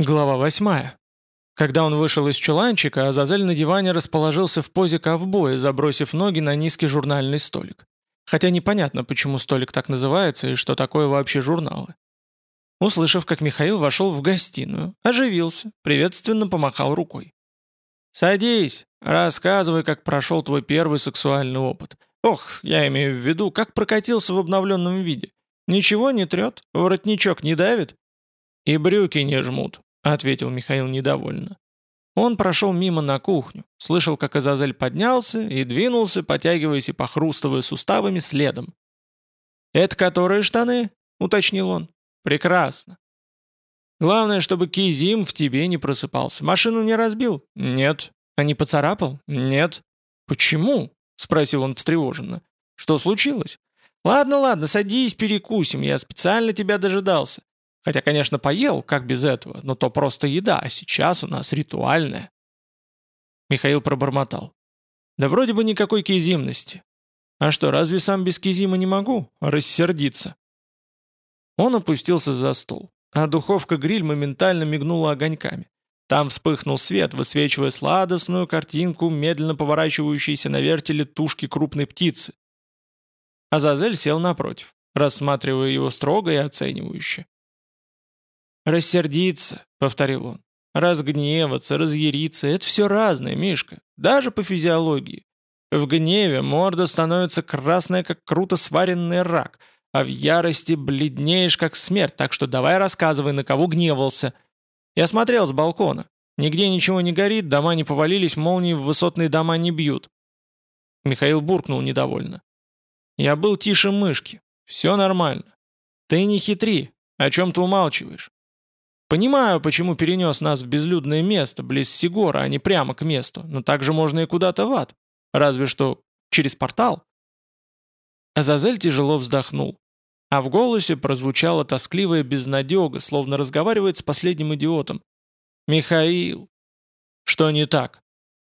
Глава 8. Когда он вышел из чуланчика, Азазель на диване расположился в позе ковбоя, забросив ноги на низкий журнальный столик. Хотя непонятно, почему столик так называется и что такое вообще журналы. Услышав, как Михаил вошел в гостиную, оживился, приветственно помахал рукой. «Садись, рассказывай, как прошел твой первый сексуальный опыт. Ох, я имею в виду, как прокатился в обновленном виде. Ничего не трет? Воротничок не давит?» «И брюки не жмут», — ответил Михаил недовольно. Он прошел мимо на кухню, слышал, как Азазель поднялся и двинулся, потягиваясь и похрустывая суставами следом. «Это которые штаны?» — уточнил он. «Прекрасно. Главное, чтобы Кизим в тебе не просыпался. Машину не разбил? Нет. А не поцарапал? Нет. Почему? Спросил он встревоженно. Что случилось? Ладно, ладно, садись, перекусим, я специально тебя дожидался. Хотя, конечно, поел, как без этого, но то просто еда, а сейчас у нас ритуальная. Михаил пробормотал. Да вроде бы никакой кизимности. А что, разве сам без кизима не могу? Рассердиться. Он опустился за стол, а духовка-гриль моментально мигнула огоньками. Там вспыхнул свет, высвечивая сладостную картинку медленно поворачивающейся на вертеле тушки крупной птицы. Азазель сел напротив, рассматривая его строго и оценивающе. «Рассердиться», — повторил он. «Разгневаться, разъяриться — это все разное, Мишка, даже по физиологии. В гневе морда становится красная, как круто сваренный рак, а в ярости бледнеешь, как смерть, так что давай рассказывай, на кого гневался. Я смотрел с балкона. Нигде ничего не горит, дома не повалились, молнии в высотные дома не бьют». Михаил буркнул недовольно. «Я был тише мышки. Все нормально. Ты не хитри. О чем ты умалчиваешь? Понимаю, почему перенес нас в безлюдное место, близ Сигора, а не прямо к месту, но также можно и куда-то в ад. Разве что через портал. Азазель тяжело вздохнул. А в голосе прозвучала тоскливая безнадега, словно разговаривает с последним идиотом. «Михаил!» «Что не так?»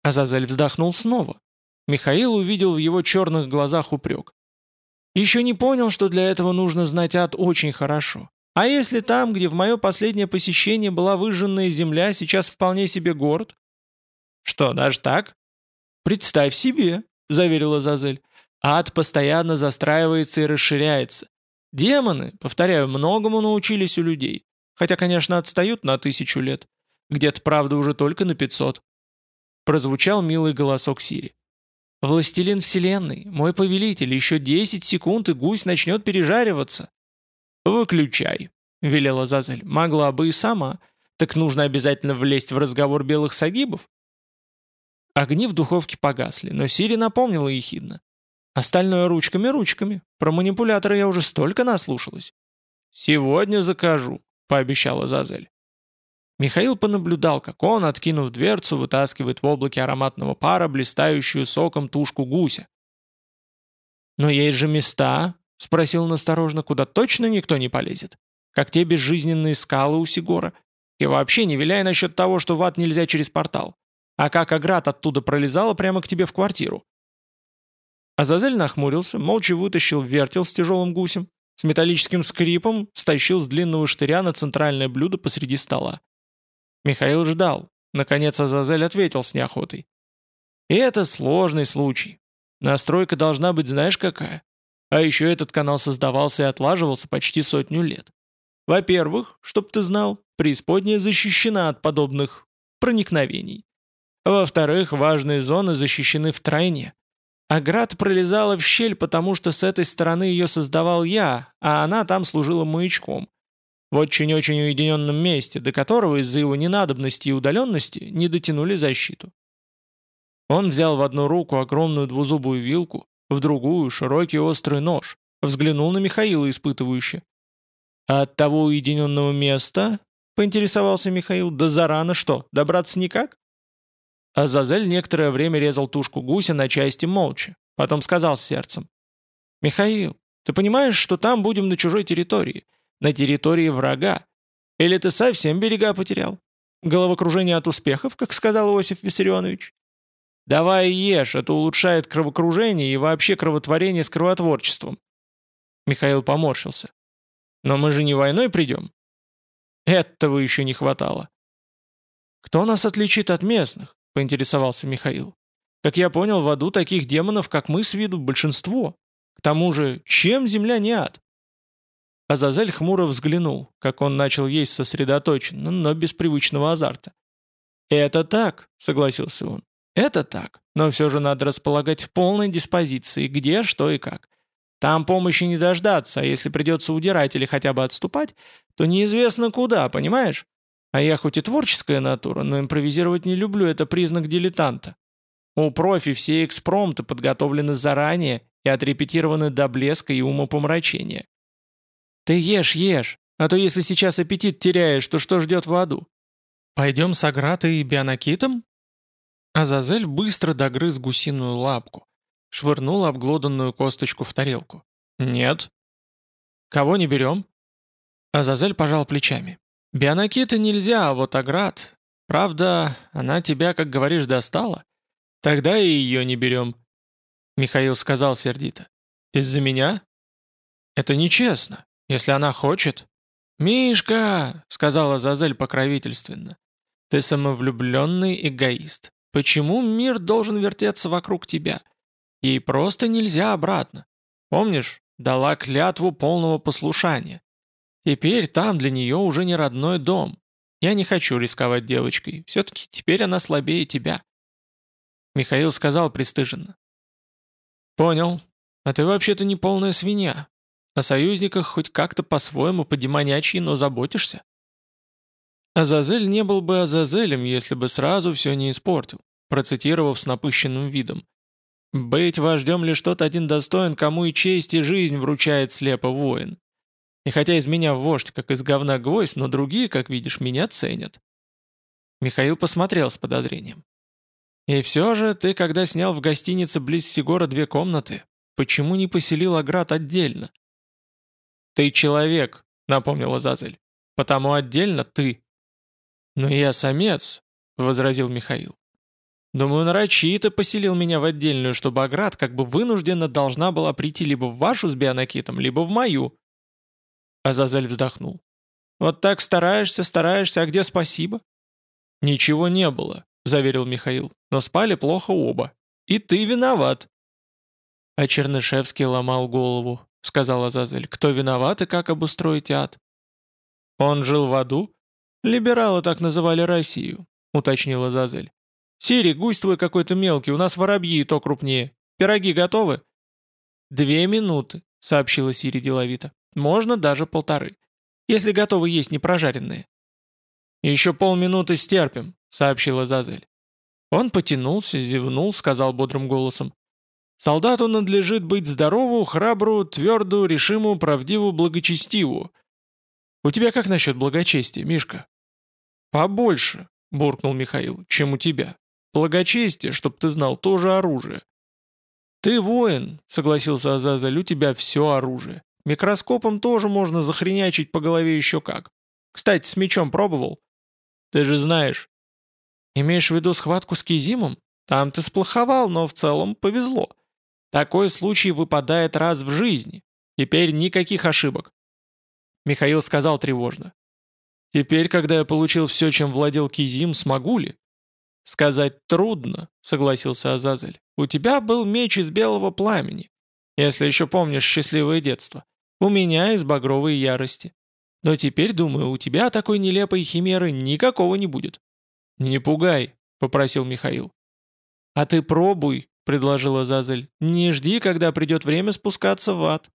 Азазель вздохнул снова. Михаил увидел в его черных глазах упрек. «Еще не понял, что для этого нужно знать ад очень хорошо. А если там, где в мое последнее посещение была выжженная земля, сейчас вполне себе город? Что, даже так? Представь себе, заверила Зазель. Ад постоянно застраивается и расширяется. Демоны, повторяю, многому научились у людей. Хотя, конечно, отстают на тысячу лет. Где-то, правда, уже только на пятьсот. Прозвучал милый голосок Сири. «Властелин вселенной, мой повелитель, еще десять секунд, и гусь начнет пережариваться». «Выключай», — велела Зазель. «Могла бы и сама. Так нужно обязательно влезть в разговор белых сагибов?» Огни в духовке погасли, но Сири напомнила ехидно. «Остальное ручками-ручками. Про манипулятора я уже столько наслушалась». «Сегодня закажу», — пообещала Зазель. Михаил понаблюдал, как он, откинув дверцу, вытаскивает в облаке ароматного пара блистающую соком тушку гуся. «Но есть же места, — спросил он осторожно, — куда точно никто не полезет? Как те безжизненные скалы у Сигора. И вообще не виляй насчет того, что в ад нельзя через портал. А как Аград оттуда пролезала прямо к тебе в квартиру?» Азазель нахмурился, молча вытащил вертел с тяжелым гусем, с металлическим скрипом стащил с длинного штыря на центральное блюдо посреди стола. Михаил ждал. Наконец Азазель ответил с неохотой. «И это сложный случай. Настройка должна быть знаешь какая? А еще этот канал создавался и отлаживался почти сотню лет. Во-первых, чтоб ты знал, преисподняя защищена от подобных проникновений. Во-вторых, важные зоны защищены втройне. А град пролезала в щель, потому что с этой стороны ее создавал я, а она там служила маячком. В очень-очень уединенном месте, до которого из-за его ненадобности и удаленности не дотянули защиту. Он взял в одну руку огромную двузубую вилку, в другую — широкий острый нож, взглянул на Михаила испытывающе. «А от того уединенного места?» — поинтересовался Михаил. «Да зарано что, добраться никак?» Азазель некоторое время резал тушку гуся на части молча, потом сказал с сердцем. «Михаил, ты понимаешь, что там будем на чужой территории, на территории врага? Или ты совсем берега потерял? Головокружение от успехов, как сказал Иосиф Виссарионович? Давай ешь, это улучшает кровокружение и вообще кровотворение с кровотворчеством». Михаил поморщился. «Но мы же не войной придем?» Этого еще не хватало. «Кто нас отличит от местных?» — поинтересовался Михаил. «Как я понял, в аду таких демонов, как мы, с виду большинство. К тому же, чем земля не ад?» Азазель хмуро взглянул, как он начал есть сосредоточенно, но без привычного азарта. «Это так», — согласился он. «Это так, но все же надо располагать в полной диспозиции, где, что и как. Там помощи не дождаться, а если придется удирать или хотя бы отступать, то неизвестно куда, понимаешь? А я хоть и творческая натура, но импровизировать не люблю, это признак дилетанта. У профи все экспромты подготовлены заранее и отрепетированы до блеска и умопомрачения. Ты ешь, ешь, а то если сейчас аппетит теряешь, то что ждет в аду? Пойдем с Агратой и Бионакитом? Азазель быстро догрыз гусиную лапку, швырнул обглоданную косточку в тарелку. «Нет». «Кого не берем?» Азазель пожал плечами. «Бионакита нельзя, а вот Аград... Правда, она тебя, как говоришь, достала. Тогда и ее не берем». Михаил сказал сердито. «Из-за меня?» «Это нечестно. Если она хочет...» «Мишка!» — сказала Зазель покровительственно. «Ты самовлюбленный эгоист. Почему мир должен вертеться вокруг тебя? Ей просто нельзя обратно. Помнишь, дала клятву полного послушания. Теперь там для нее уже не родной дом. Я не хочу рисковать девочкой. Все-таки теперь она слабее тебя. Михаил сказал пристыженно. Понял. А ты вообще-то не полная свинья. О союзниках хоть как-то по-своему, по-демонячьи, но заботишься. Азазель не был бы Азазелем, если бы сразу все не испортил, процитировав с напыщенным видом. «Быть вождем лишь тот один достоин, кому и честь, и жизнь вручает слепо воин. И хотя из меня вождь, как из говна гвоздь, но другие, как видишь, меня ценят». Михаил посмотрел с подозрением. «И все же ты, когда снял в гостинице близ Сигора две комнаты, почему не поселил Аград отдельно?» «Ты человек», — напомнила Зазель. «Потому отдельно ты». «Но я самец», — возразил Михаил. «Думаю, нарочито поселил меня в отдельную, чтобы Аград как бы вынужденно должна была прийти либо в вашу с Бионакитом, либо в мою». Азазель вздохнул. «Вот так стараешься, стараешься, а где спасибо?» «Ничего не было», — заверил Михаил, «но спали плохо оба. И ты виноват». А Чернышевский ломал голову, — сказала Азазель. «Кто виноват и как обустроить ад?» «Он жил в аду?» «Либералы так называли Россию», — уточнила Зазель. «Сири, гусь твой какой-то мелкий, у нас воробьи и то крупнее. Пироги готовы?» «Две минуты», — сообщила Сири деловито. «Можно даже полторы. Если готовы есть не прожаренные». «Еще полминуты стерпим», — сообщила Зазель. Он потянулся, зевнул, сказал бодрым голосом. «Солдату надлежит быть здорову, храбру, тверду, решиму, правдиву, благочестиву. У тебя как насчет благочестия, Мишка?» «Побольше», — буркнул Михаил, — «чем у тебя. Благочестие, чтоб ты знал, тоже оружие». «Ты воин», — согласился Азазель, — «у тебя все оружие. Микроскопом тоже можно захренячить по голове еще как. Кстати, с мечом пробовал?» «Ты же знаешь». «Имеешь в виду схватку с Кизимом? Там ты сплоховал, но в целом повезло. Такой случай выпадает раз в жизни. Теперь никаких ошибок. Михаил сказал тревожно. «Теперь, когда я получил все, чем владел Кизим, смогу ли?» «Сказать трудно», — согласился Азазель. «У тебя был меч из белого пламени, если еще помнишь счастливое детство. У меня из багровой ярости. Но теперь, думаю, у тебя такой нелепой химеры никакого не будет». «Не пугай», — попросил Михаил. «А ты пробуй», — предложила Азазель. «Не жди, когда придет время спускаться в ад.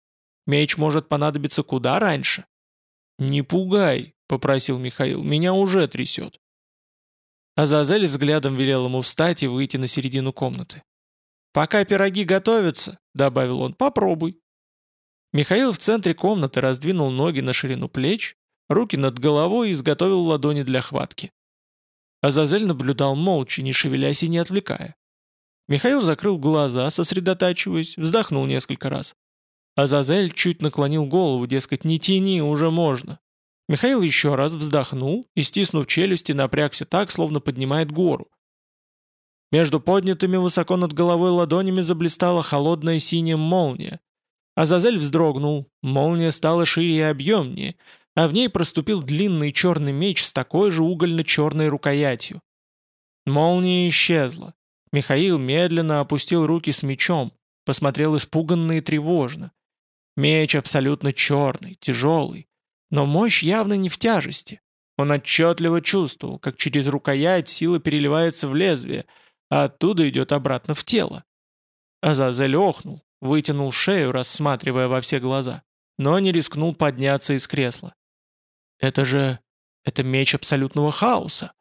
Меч может понадобиться куда раньше». «Не пугай», — попросил Михаил, — «меня уже трясет». Азазель взглядом велел ему встать и выйти на середину комнаты. «Пока пироги готовятся», — добавил он, — «попробуй». Михаил в центре комнаты раздвинул ноги на ширину плеч, руки над головой и изготовил ладони для хватки. Азазель наблюдал молча, не шевелясь и не отвлекая. Михаил закрыл глаза, сосредотачиваясь, вздохнул несколько раз. Азазель чуть наклонил голову, дескать, не тяни, уже можно. Михаил еще раз вздохнул и, стиснув челюсти, напрягся так, словно поднимает гору. Между поднятыми высоко над головой ладонями заблистала холодная синяя молния. Азазель вздрогнул, молния стала шире и объемнее, а в ней проступил длинный черный меч с такой же угольно-черной рукоятью. Молния исчезла. Михаил медленно опустил руки с мечом, посмотрел испуганно и тревожно. Меч абсолютно черный, тяжелый, но мощь явно не в тяжести. Он отчетливо чувствовал, как через рукоять сила переливается в лезвие, а оттуда идет обратно в тело. Азазель охнул, вытянул шею, рассматривая во все глаза, но не рискнул подняться из кресла. «Это же... это меч абсолютного хаоса!»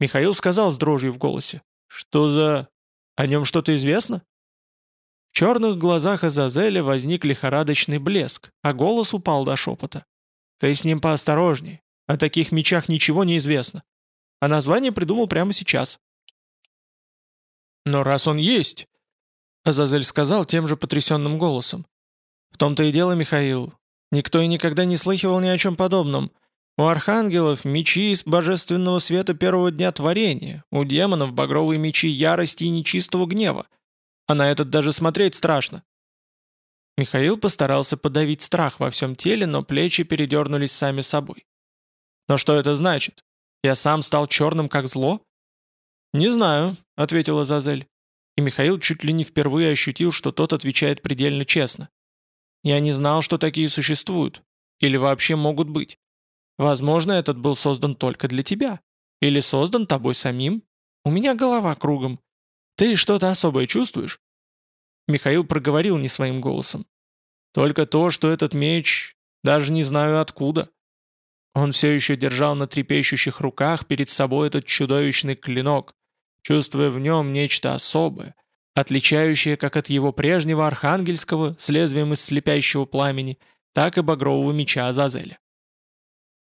Михаил сказал с дрожью в голосе. «Что за... о нем что-то известно?» В черных глазах Азазеля возник лихорадочный блеск, а голос упал до шепота. «Ты с ним поосторожней. О таких мечах ничего не известно. А название придумал прямо сейчас». «Но раз он есть...» Азазель сказал тем же потрясенным голосом. «В том-то и дело, Михаил. Никто и никогда не слыхивал ни о чем подобном. У архангелов мечи из божественного света первого дня творения, у демонов багровые мечи ярости и нечистого гнева. А на этот даже смотреть страшно. Михаил постарался подавить страх во всем теле, но плечи передернулись сами собой. «Но что это значит? Я сам стал черным, как зло?» «Не знаю», — ответила Зазель. И Михаил чуть ли не впервые ощутил, что тот отвечает предельно честно. «Я не знал, что такие существуют. Или вообще могут быть. Возможно, этот был создан только для тебя. Или создан тобой самим. У меня голова кругом. Ты что-то особое чувствуешь?» Михаил проговорил не своим голосом. «Только то, что этот меч... Даже не знаю откуда». Он все еще держал на трепещущих руках перед собой этот чудовищный клинок, чувствуя в нем нечто особое, отличающее как от его прежнего архангельского с лезвием из слепящего пламени, так и багрового меча Азазеля.